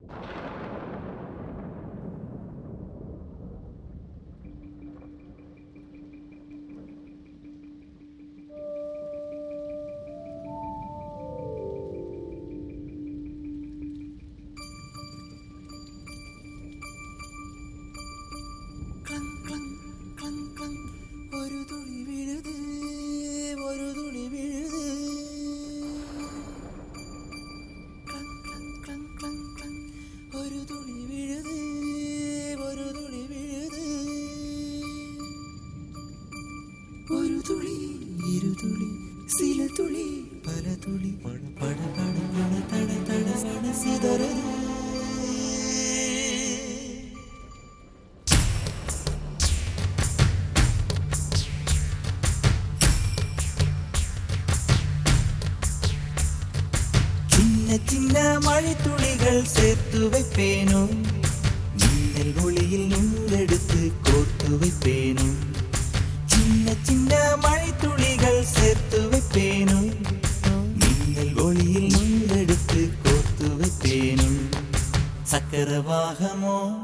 you சில துளி பல துளி. பட பட பட பட தட தட சட சிதறது சின்ன சின்ன மழைத்துளிகள் சேர்த்து வைப்பேனோ? மின்னல் ஒளியில் நூலெடுத்து கோர்த்து வைப்பேனோ? சின்ன சின்ன சக்கரவாகமோ?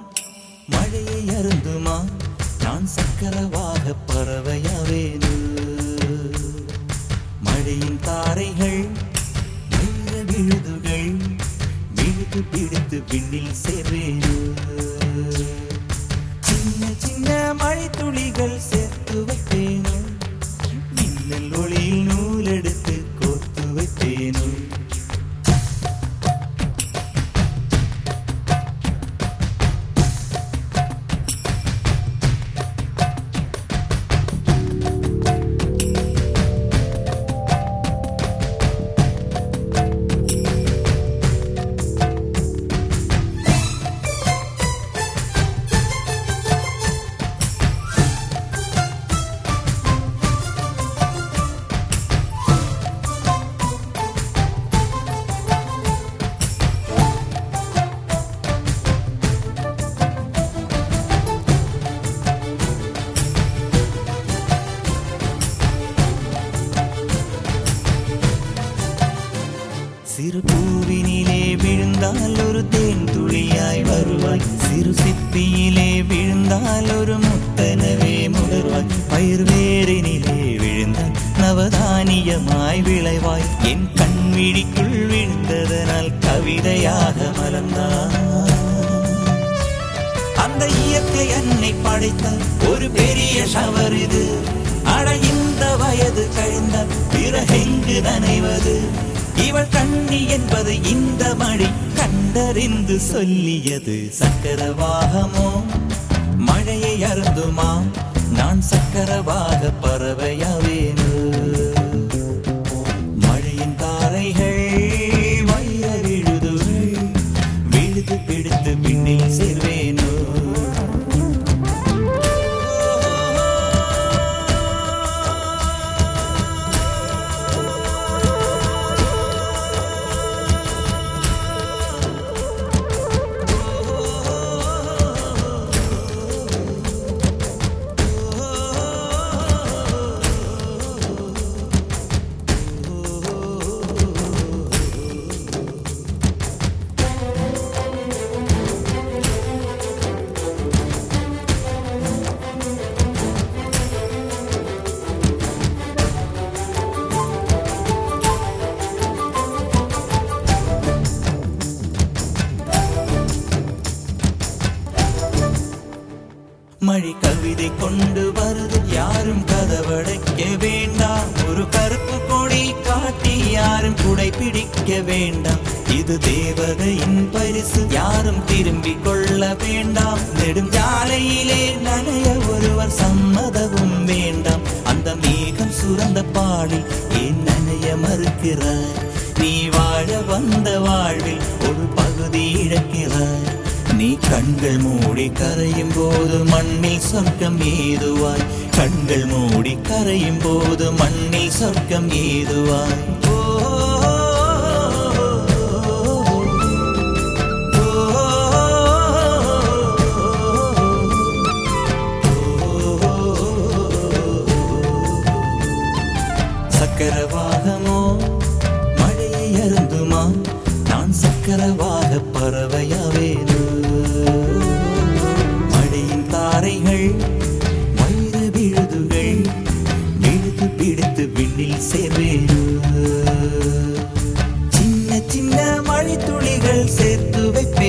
மழையை அருந்துமா? நான் சக்கரவாக பறவையாவேனு. மழையின் தாரைகள் வைர விழுதுகள் விழுது பிடித்து விண்ணில் சேர்வேனு. விழுந்தால் ஒரு தேன் துளியாய் வருவாய். சிறு சிப்பியிலே விழுந்தால் ஒரு முத்தனவே முடர்வாய் பயிர் வேறினிலே விழுந்தால் நவதானியமாய் விளைவாய். என் கண்விழிக்குள் விழுந்ததனால் கவிதையாக மலர்ந்தாய். அந்த இயற்கை என்னை படைத்த ஒரு பெரிய ஷவர் இது. அட இந்த வயது கழிந்த பிறகெங்கு நனைவது? இவள் கண்ணி என்பது இந்த மழை கண்டறிந்து சொல்லியது சக்கரவாகமோ? மழையை அருந்துமா? நான் சக்கரவாக பறவையாவேன். மழை கவிதை கொண்டு வருது யாரும் கதவடைக்க வேண்டாம். ஒரு கருப்பு கொடி காட்டி யாரும் குடை பிடிக்க வேண்டாம். இது தேவதையின் பரிசு யாரும் திரும்பி கொள்ள வேண்டாம். நெடுஞ்சாலையிலே நனைய ஒருவர் சம்மதமும் வேண்டாம். அந்த மேகம் சுரந்த பாடி ஏன் நனைய மறுக்கிறாய்? நீ கண்கள் மூடி கரையும் போது மண்ணில் சொர்க்கம் ஏதுவாய்? கண்கள் மூடி கரையும் போது மண்ணில் சொர்க்கம் ஏதுவாய்? சக்கரவாகமோ? மழையை அருந்துமா? நான் சக்கரவாக பறவையாவேனோ. மழையின் தாரைகள் வைர விழுதுகள் இழுத்து பிடித்து விண்ணில் சேருவேன் சின்ன சின்ன மழை துளிகள் சேர்த்து வைப்பேன்.